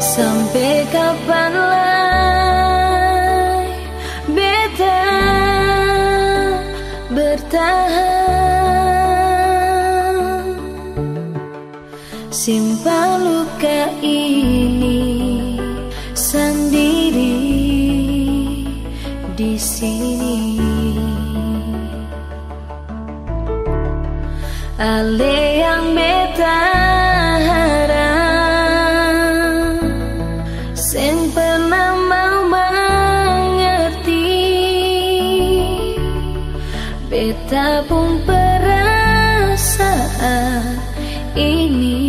Sampai kapanlah beta bertahan? Simpan luka ini sendiri di sini. Ale yang Sen pernah mau mengerti Beta pun perasaan ini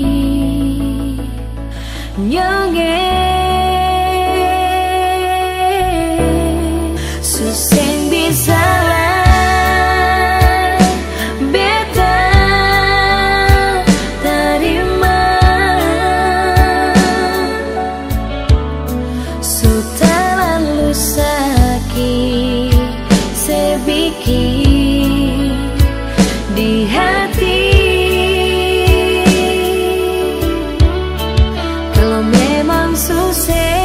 so sad